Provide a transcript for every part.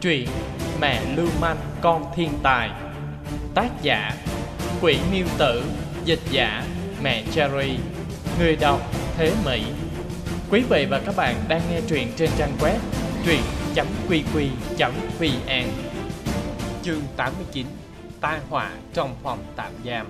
Truyện Mẹ lưu manh, con thiên tài. Tác giả, Quỷ miêu tử. Dịch giả, Mẹ Cherry. Người đọc, Thế Mỹ. Quý vị và các bạn đang nghe truyện trên trang web truyện.qq.vn Chương 89 Tai họa trong phòng tạm giam.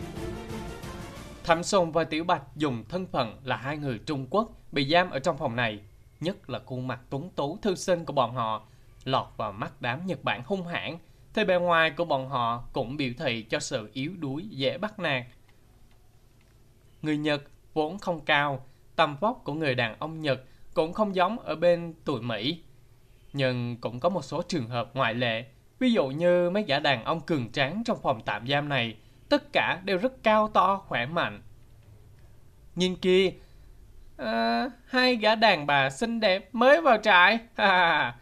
Thẩm Sùng và Tiểu Bạch dùng thân phận là hai người Trung Quốc bị giam ở trong phòng này. Nhất là khuôn mặt tuấn tú thư sinh của bọn họ lọt vào mắt đám Nhật Bản hung hãn, thì bề ngoài của bọn họ cũng biểu thị cho sự yếu đuối dễ bắt nạt. Người Nhật vốn không cao, tầm vóc của người đàn ông Nhật cũng không giống ở bên tuổi Mỹ. Nhưng cũng có một số trường hợp ngoại lệ, ví dụ như mấy gã đàn ông cường tráng trong phòng tạm giam này, tất cả đều rất cao to, khỏe mạnh. Nhìn kia, à, hai gã đàn bà xinh đẹp mới vào trại, ha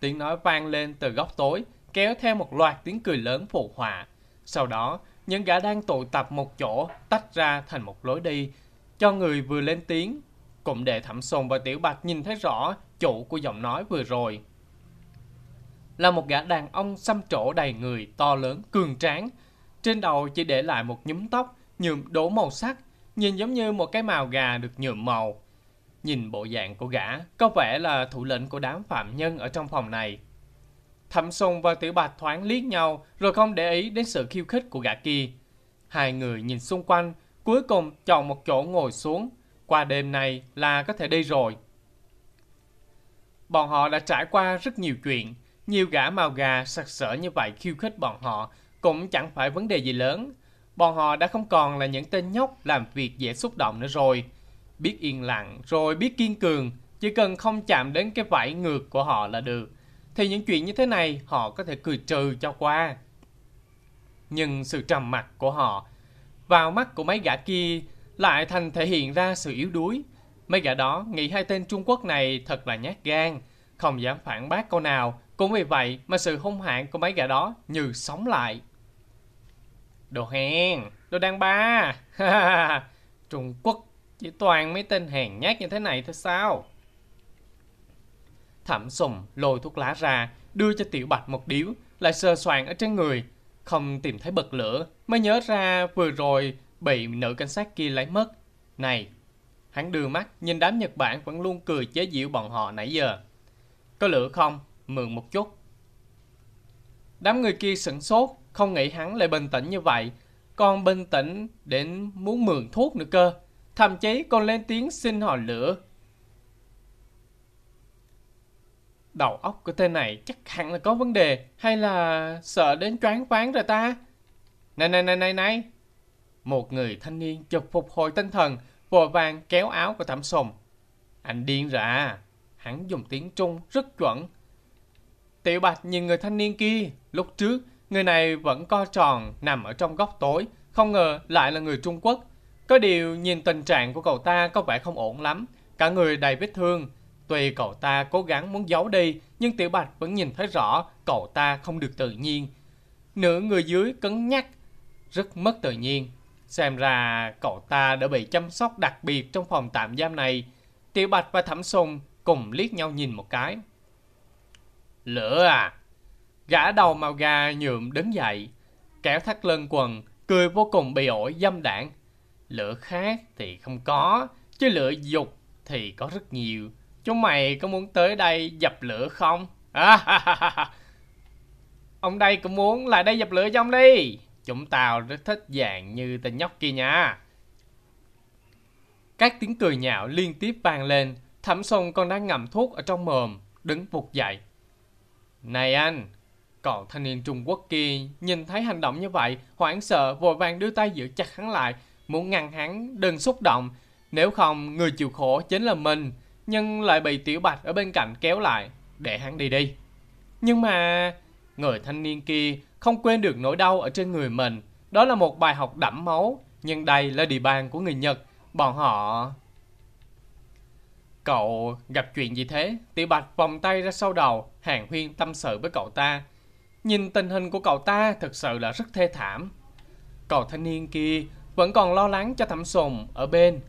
Tiếng nói vang lên từ góc tối, kéo theo một loạt tiếng cười lớn phụ họa. Sau đó, những gã đang tụ tập một chỗ tách ra thành một lối đi, cho người vừa lên tiếng, cũng để Thẩm Sồn và Tiểu Bạch nhìn thấy rõ chủ của giọng nói vừa rồi. Là một gã đàn ông xăm trổ đầy người, to lớn, cường tráng. Trên đầu chỉ để lại một nhúm tóc, nhuộm đổ màu sắc, nhìn giống như một cái màu gà được nhuộm màu. Nhìn bộ dạng của gã, có vẻ là thủ lĩnh của đám phạm nhân ở trong phòng này. Thẩm Sùng và Tiểu Bạch thoáng liếc nhau rồi không để ý đến sự khiêu khích của gã kia. Hai người nhìn xung quanh, cuối cùng chọn một chỗ ngồi xuống. Qua đêm này là có thể đi rồi. Bọn họ đã trải qua rất nhiều chuyện. Nhiều gã màu gà sặc sỡ như vậy khiêu khích bọn họ cũng chẳng phải vấn đề gì lớn. Bọn họ đã không còn là những tên nhóc làm việc dễ xúc động nữa rồi biết yên lặng rồi biết kiên cường, chỉ cần không chạm đến cái vảy ngược của họ là được. Thì những chuyện như thế này họ có thể cười trừ cho qua. Nhưng sự trầm mặc của họ vào mắt của mấy gã kia lại thành thể hiện ra sự yếu đuối. Mấy gã đó nghĩ hai tên Trung Quốc này thật là nhát gan, không dám phản bác câu nào. Cũng vì vậy mà sự hung hãn của mấy gã đó như sống lại. Đồ hèn, đồ đàn ba. Trung Quốc chỉ toàn mấy tên hèn nhát như thế này thôi sao? Thẩm sùng lôi thuốc lá ra, đưa cho tiểu bạch một điếu, lại sơ soạn ở trên người. Không tìm thấy bật lửa, mới nhớ ra vừa rồi bị nữ cảnh sát kia lấy mất. Này, hắn đưa mắt, nhìn đám Nhật Bản vẫn luôn cười chế giễu bọn họ nãy giờ. Có lửa không? Mượn một chút. Đám người kia sửng sốt, không nghĩ hắn lại bình tĩnh như vậy. Còn bình tĩnh đến muốn mượn thuốc nữa cơ thậm chí còn lên tiếng xin họ lửa. Đầu óc của tên này chắc hẳn là có vấn đề, hay là sợ đến choáng váng rồi ta? Này này này này này! Một người thanh niên chợt phục hồi tinh thần, vội vàng kéo áo của thẩm sùng. Anh điên rồi à? Hắn dùng tiếng Trung rất chuẩn. Tiểu Bạch nhìn người thanh niên kia, lúc trước người này vẫn co tròn nằm ở trong góc tối, không ngờ lại là người Trung Quốc. Có điều nhìn tình trạng của cậu ta có vẻ không ổn lắm, cả người đầy vết thương. Tuy cậu ta cố gắng muốn giấu đi, nhưng Tiểu Bạch vẫn nhìn thấy rõ cậu ta không được tự nhiên. Nửa người dưới cứng nhắc, rất mất tự nhiên. Xem ra cậu ta đã bị chăm sóc đặc biệt trong phòng tạm giam này. Tiểu Bạch và Thẩm Sùng cùng liếc nhau nhìn một cái. Lửa à! Gã đầu màu gà nhuộm đứng dậy, kéo thắt lưng quần, cười vô cùng bị ổi dâm đảng lửa khác thì không có, chứ lửa dục thì có rất nhiều. Chúng mày có muốn tới đây dập lửa không? À, ông đây cũng muốn lại đây dập lửa trong đi. Chúng tao rất thích dạng như tên nhóc kia nha. Các tiếng cười nhạo liên tiếp vang lên. Thẩm sông còn đang ngậm thuốc ở trong mồm, đứng phục dậy. Này anh, còn thanh niên Trung Quốc kia nhìn thấy hành động như vậy, hoảng sợ vội vàng đưa tay giữ chặt hắn lại, muốn ngăn hắn đừng xúc động, nếu không người chịu khổ chính là mình, nhưng lại bị Tiểu Bạch ở bên cạnh kéo lại, để hắn đi đi. Nhưng mà người thanh niên kia không quên được nỗi đau ở trên người mình, đó là một bài học đẫm máu, nhưng đây là địa bàn của người Nhật, bọn họ... Cậu gặp chuyện gì thế? Tiểu Bạch vòng tay ra sau đầu, hàng huyên tâm sự với cậu ta. Nhìn tình hình của cậu ta thật sự là rất thê thảm. Cậu thanh niên kia vẫn còn lo lắng cho thẩm sùng ở bên.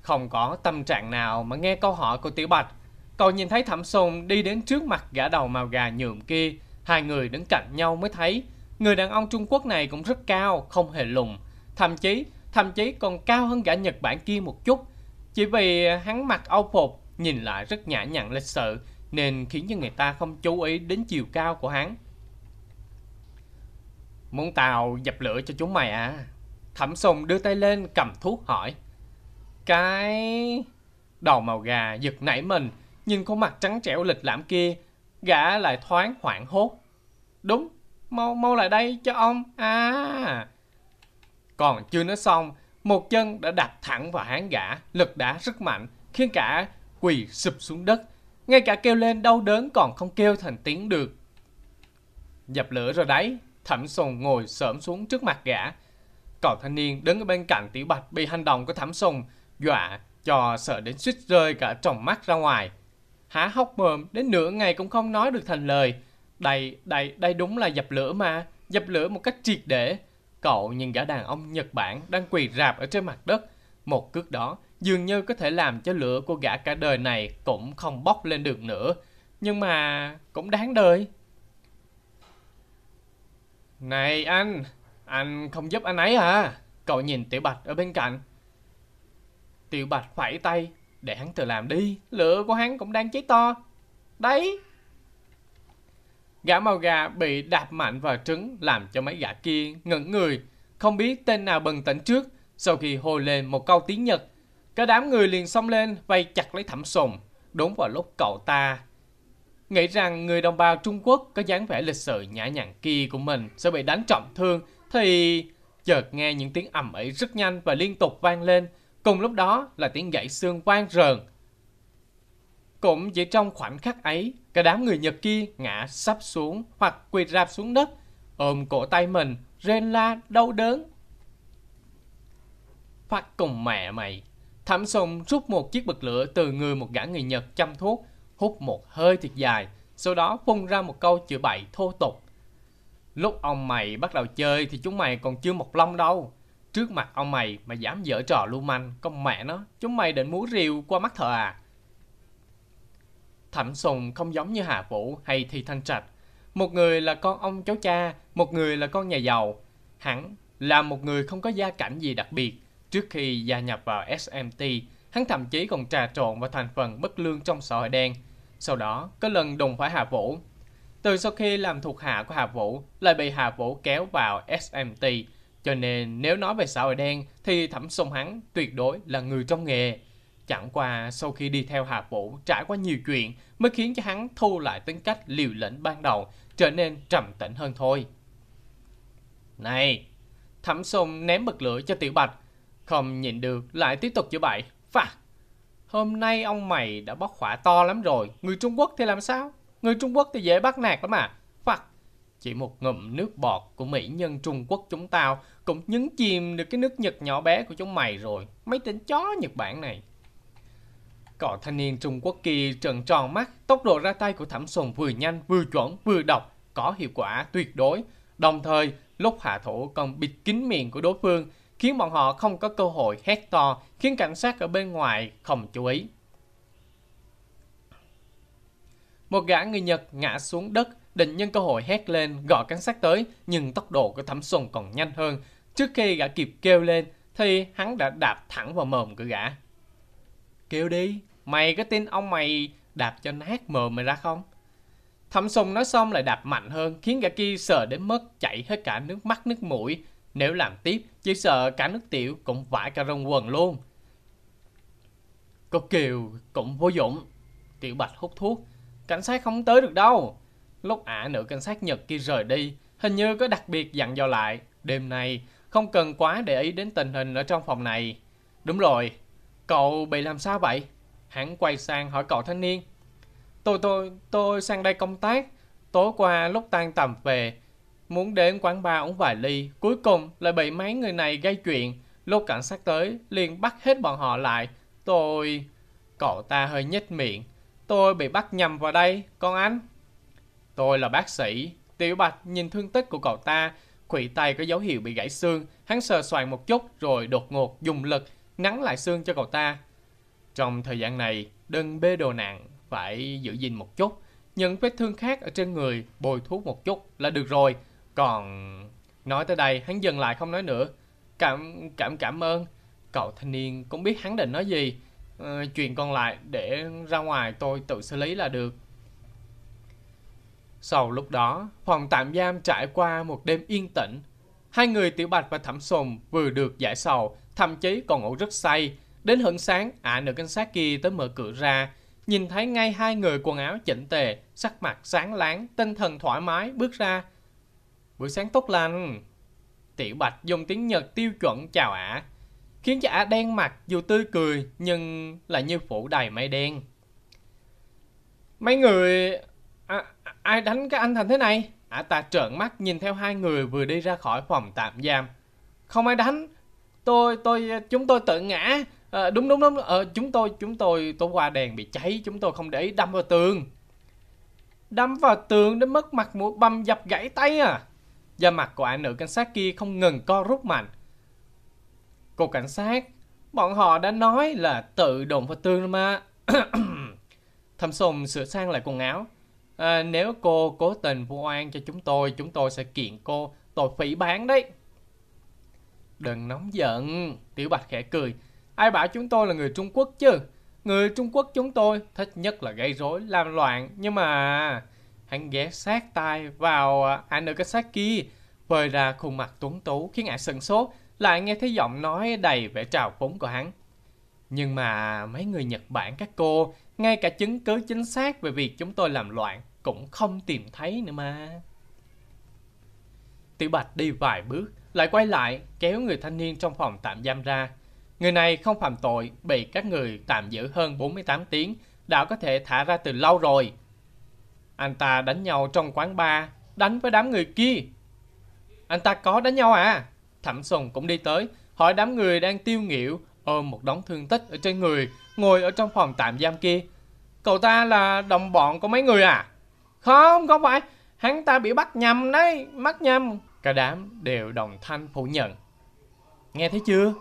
Không có tâm trạng nào mà nghe câu hỏi của Tiểu Bạch. Cậu nhìn thấy thẩm sùng đi đến trước mặt gã đầu màu gà nhuộm kia, Hai người đứng cạnh nhau mới thấy người đàn ông Trung Quốc này cũng rất cao, không hề lùn. Thậm chí, thậm chí còn cao hơn gã Nhật Bản kia một chút. Chỉ vì hắn mặc âu phục, nhìn lại rất nhã nhặn lịch sự, nên khiến cho người ta không chú ý đến chiều cao của hắn. Muốn tao dập lửa cho chúng mày à? Thẩm Sùng đưa tay lên cầm thuốc hỏi. Cái... Đầu màu gà giật nảy mình, nhìn khuôn mặt trắng trẻo lịch lãm kia, gã lại thoáng hoảng hốt. Đúng, mau mau lại đây cho ông. À... Còn chưa nói xong, một chân đã đạp thẳng vào háng gã, lực đá rất mạnh, khiến cả quỳ sụp xuống đất. Ngay cả kêu lên đau đớn còn không kêu thành tiếng được. Dập lửa rồi đấy, thẩm sùng ngồi sớm xuống trước mặt gã. Cậu thanh niên đứng ở bên cạnh tiểu bạch bị hành động của thảm sùng, dọa cho sợ đến suýt rơi cả tròng mắt ra ngoài. Há hốc mồm đến nửa ngày cũng không nói được thành lời. Đây, đây, đây đúng là dập lửa mà, dập lửa một cách triệt để. Cậu nhìn gã đàn ông Nhật Bản đang quỳ rạp ở trên mặt đất. Một cước đó dường như có thể làm cho lửa của gã cả đời này cũng không bốc lên được nữa. Nhưng mà cũng đáng đời. Này anh, anh không giúp anh ấy à? Cậu nhìn Tiểu Bạch ở bên cạnh. Tiểu Bạch phẩy tay, để hắn tự làm đi, lửa của hắn cũng đang cháy to. Đấy! Gã màu gà bị đạp mạnh vào trứng làm cho mấy gã kia ngẩn người, không biết tên nào bừng tỉnh trước. Sau khi hô lên một câu tiếng Nhật, cả đám người liền xông lên vây chặt lấy thẩm sùng. Đúng vào lúc cậu ta nghĩ rằng người đồng bào Trung Quốc có dáng vẻ lịch sự nhã nhặn kia của mình sẽ bị đánh trọng thương, thì chợt nghe những tiếng ầm ĩ rất nhanh và liên tục vang lên. Cùng lúc đó là tiếng gãy xương vang rờn. Cũng chỉ trong khoảnh khắc ấy, cả đám người Nhật kia ngã sắp xuống hoặc quỳ rạp xuống đất, ôm cổ tay mình, rên la đau đớn. Phát cùng mẹ mày! Thẩm Sùng rút một chiếc bật lửa từ người một gã người Nhật chăm thuốc, hút một hơi thật dài, sau đó phun ra một câu chữa bậy thô tục. Lúc ông mày bắt đầu chơi thì chúng mày còn chưa một lông đâu. Trước mặt ông mày mà dám dở trò lưu manh, con mẹ nó, chúng mày định múa rìu qua mắt thợ à? Thẩm Sùng không giống như Hà Vũ hay Thi Thanh Trạch. Một người là con ông cháu cha, một người là con nhà giàu. Hắn là một người không có gia cảnh gì đặc biệt. Trước khi gia nhập vào SMT, hắn thậm chí còn trà trộn vào thành phần bất lương trong xã hội đen. Sau đó, có lần đụng phải Hà Vũ. Từ sau khi làm thuộc hạ của Hà Vũ, lại bị Hà Vũ kéo vào SMT. Cho nên nếu nói về xã hội đen thì Thẩm Sông hắn tuyệt đối là người trong nghề. Chẳng qua sau khi đi theo Hà Vũ trải qua nhiều chuyện mới khiến cho hắn thu lại tính cách liều lĩnh ban đầu trở nên trầm tĩnh hơn thôi. Này! Thẩm Sông ném bật lửa cho Tiểu Bạch. Không nhìn được lại tiếp tục chữa bậy. Phạt! Hôm nay ông mày đã bóc khỏa to lắm rồi. Người Trung Quốc thì làm sao? Người Trung Quốc thì dễ bắt nạt lắm mà. phật Chỉ một ngụm nước bọt của mỹ nhân Trung Quốc chúng tao cũng nhấn chìm được cái nước Nhật nhỏ bé của chúng mày rồi. Mấy tên chó Nhật Bản này. Cậu thanh niên Trung Quốc kia trần tròn mắt, tốc độ ra tay của Thẩm Sùng vừa nhanh, vừa chuẩn, vừa độc, có hiệu quả tuyệt đối. Đồng thời, lúc hạ thủ còn bịt kín miệng của đối phương, khiến bọn họ không có cơ hội hét to, khiến cảnh sát ở bên ngoài không chú ý. Một gã người Nhật ngã xuống đất, định nhân cơ hội hét lên, gọi cảnh sát tới, nhưng tốc độ của Thẩm Sùng còn nhanh hơn. Trước khi gã kịp kêu lên, thì hắn đã đạp thẳng vào mồm của gã. Kêu đi, Mày có tin ông mày đạp cho nát mờ mày ra không? Thẩm Sùng nói xong lại đạp mạnh hơn, khiến gã kia sợ đến mất chảy hết cả nước mắt nước mũi. Nếu làm tiếp, chỉ sợ cả nước tiểu cũng vãi cả rồng quần luôn. Cô Kiều cũng vô dụng. Tiểu Bạch hút thuốc. Cảnh sát không tới được đâu. Lúc ả nữ cảnh sát Nhật kia rời đi, hình như có đặc biệt dặn dò lại. Đêm nay, không cần quá để ý đến tình hình ở trong phòng này. Đúng rồi, cậu bị làm sao vậy? Hắn quay sang hỏi cậu thanh niên. Tôi, tôi, tôi sang đây công tác. Tối qua lúc tan tầm về, muốn đến quán bar uống vài ly. Cuối cùng lại bị mấy người này gây chuyện. Lúc cảnh sát tới, liền bắt hết bọn họ lại. Tôi... Cậu ta hơi nhếch miệng. Tôi bị bắt nhầm vào đây, con anh. Tôi là bác sĩ. Tiểu Bạch nhìn thương tích của cậu ta, khuỷu tay có dấu hiệu bị gãy xương. Hắn sờ soạn một chút rồi đột ngột dùng lực nắn lại xương cho cậu ta. Trong thời gian này, đừng bê đồ nặng, phải giữ gìn một chút. những vết thương khác ở trên người bồi thuốc một chút là được rồi. Còn... Nói tới đây, hắn dừng lại không nói nữa. Cảm cảm cảm ơn. Cậu thanh niên cũng biết hắn định nói gì. Ờ, chuyện còn lại để ra ngoài tôi tự xử lý là được. Sau lúc đó, phòng tạm giam trải qua một đêm yên tĩnh. Hai người Tiểu Bạch và Thẩm Sùng vừa được giải sầu, thậm chí còn ngủ rất say. Đến hưởng sáng, ả nữ cảnh sát kia tới mở cửa ra, nhìn thấy ngay hai người quần áo chỉnh tề, sắc mặt sáng láng, tinh thần thoải mái bước ra. Buổi sáng tốt lành. Tiểu Bạch dùng tiếng Nhật tiêu chuẩn chào ả, khiến cho ả đen mặt dù tươi cười nhưng lại như phủ đầy mây đen. Mấy người... À, ai đánh cái anh thành thế này? Ả ta trợn mắt nhìn theo hai người vừa đi ra khỏi phòng tạm giam. Không ai đánh. Tôi, tôi, chúng tôi tự ngã. À, đúng đúng đúng, ờ, chúng tôi, chúng tôi, tối qua đèn bị cháy, chúng tôi không để ý đâm vào tường. Đâm vào tường đến mất mặt mũi băm dập gãy tay à. Da mặt của ả nữ cảnh sát kia không ngừng co rút mạnh. Cô cảnh sát, bọn họ đã nói là tự động vào tương mà. Thâm Sùng sửa sang lại quần áo. À, nếu cô cố tình vu oan cho chúng tôi, chúng tôi sẽ kiện cô tội phỉ bán đấy. Đừng nóng giận, Tiểu Bạch khẽ cười. Ai bảo chúng tôi là người Trung Quốc chứ? Người Trung Quốc chúng tôi thích nhất là gây rối, làm loạn. Nhưng mà hắn ghé sát tay vào à, anh ở cái sát kia, vơi ra khuôn mặt tuấn tú khiến ả sừng sốt, lại nghe thấy giọng nói đầy vẻ trào phúng của hắn. Nhưng mà mấy người Nhật Bản các cô, ngay cả chứng cứ chính xác về việc chúng tôi làm loạn cũng không tìm thấy nữa mà. Tiểu Bạch đi vài bước, lại quay lại kéo người thanh niên trong phòng tạm giam ra. Người này không phạm tội, bị các người tạm giữ hơn 48 tiếng, đã có thể thả ra từ lâu rồi. Anh ta đánh nhau trong quán bar, đánh với đám người kia. Anh ta có đánh nhau à? Thẩm Sùng cũng đi tới, hỏi đám người đang tiêu nghỉu, ôm một đống thương tích ở trên người, ngồi ở trong phòng tạm giam kia. Cậu ta là đồng bọn của mấy người à? Không, không phải. Hắn ta bị bắt nhầm đấy, bắt nhầm. Cả đám đều đồng thanh phủ nhận. Nghe thấy chưa?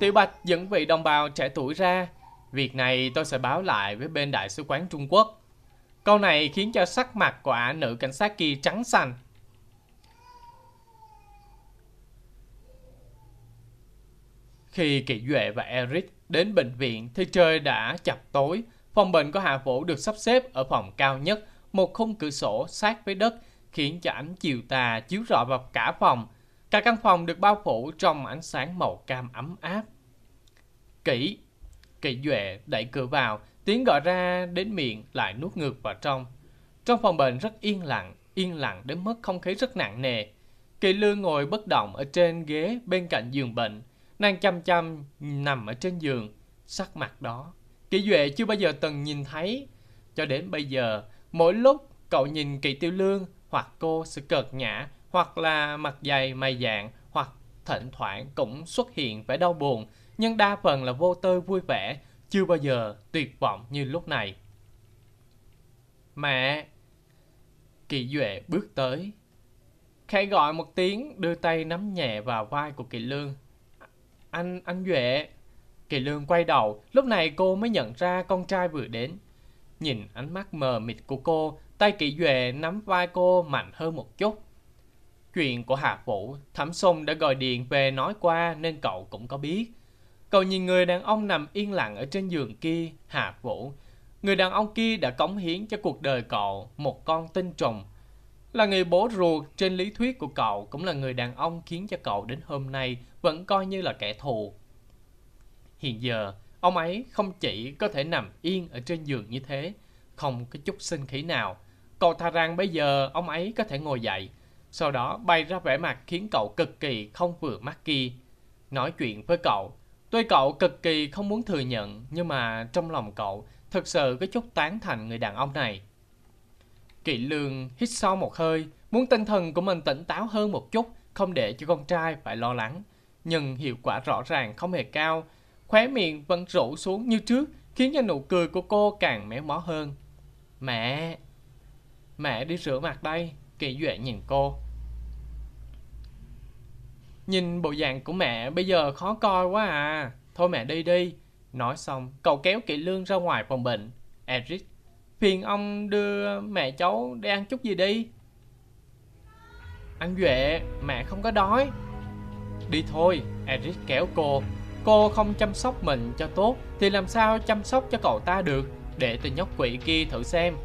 Tiểu Bạch dẫn vị đồng bào trẻ tuổi ra. Việc này tôi sẽ báo lại với bên đại sứ quán Trung Quốc. Câu này khiến cho sắc mặt của ả nữ cảnh sát kia trắng xanh. Khi Kỷ Duệ và Eric đến bệnh viện thì trời đã chập tối. Phòng bệnh của Hạ Vũ được sắp xếp ở phòng cao nhất một khung cửa sổ sát với đất khiến cho ánh chiều tà chiếu rọi vào cả phòng. Cả căn phòng được bao phủ trong ánh sáng màu cam ấm áp. Kỷ kỹ duệ đẩy cửa vào, tiếng gọi ra đến miệng lại nuốt ngược vào trong. Trong phòng bệnh rất yên lặng, yên lặng đến mức không khí rất nặng nề. Kỳ lương ngồi bất động ở trên ghế bên cạnh giường bệnh. Nàng chăm chăm nằm ở trên giường, sắc mặt đó. Kỷ Duệ chưa bao giờ từng nhìn thấy. Cho đến bây giờ, Mỗi lúc cậu nhìn Kỳ Tiêu Lương hoặc cô sự cợt nhã hoặc là mặt dày mày dạng hoặc thỉnh thoảng cũng xuất hiện vẻ đau buồn nhưng đa phần là vô tư vui vẻ chưa bao giờ tuyệt vọng như lúc này. Mẹ! Kỳ Duệ bước tới. Khẽ gọi một tiếng đưa tay nắm nhẹ vào vai của Kỳ Lương. Anh, anh Duệ! Kỳ Lương quay đầu, lúc này cô mới nhận ra con trai vừa đến. Nhìn ánh mắt mờ mịt của cô, tay kỳ duệ nắm vai cô mạnh hơn một chút. Chuyện của Hạ Vũ, Thẩm Sùng đã gọi điện về nói qua nên cậu cũng có biết. Cậu nhìn người đàn ông nằm yên lặng ở trên giường kia, Hạ Vũ. Người đàn ông kia đã cống hiến cho cuộc đời cậu một con tinh trùng. Là người bố ruột trên lý thuyết của cậu cũng là người đàn ông khiến cho cậu đến hôm nay vẫn coi như là kẻ thù. Hiện giờ, Ông ấy không chỉ có thể nằm yên ở trên giường như thế, không có chút sinh khí nào. Cậu tha rằng bây giờ ông ấy có thể ngồi dậy, sau đó bay ra vẻ mặt khiến cậu cực kỳ không vừa mắt kia. Nói chuyện với cậu, tuy cậu cực kỳ không muốn thừa nhận, nhưng mà trong lòng cậu thực sự có chút tán thành người đàn ông này. Kỵ lương hít sâu một hơi, muốn tinh thần của mình tỉnh táo hơn một chút, không để cho con trai phải lo lắng. Nhưng hiệu quả rõ ràng không hề cao, khóe miệng vẫn rũ xuống như trước, khiến cho nụ cười của cô càng méo mó hơn. Mẹ! Mẹ đi rửa mặt đây, Kỳ Duệ nhìn cô. Nhìn bộ dạng của mẹ bây giờ khó coi quá à. Thôi mẹ đi đi. Nói xong, cậu kéo Kỵ Lương ra ngoài phòng bệnh. Eric phiền ông đưa mẹ cháu đi ăn chút gì đi. Anh Duệ, mẹ không có đói. Đi thôi, Eric kéo cô. Cô không chăm sóc mình cho tốt thì làm sao chăm sóc cho cậu ta được để tên nhóc quỷ kia thử xem.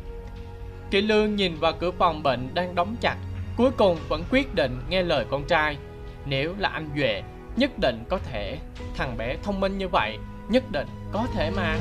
Kỷ Lương nhìn vào cửa phòng bệnh đang đóng chặt, cuối cùng vẫn quyết định nghe lời con trai. Nếu là anh Duệ, nhất định có thể. Thằng bé thông minh như vậy, nhất định có thể mà.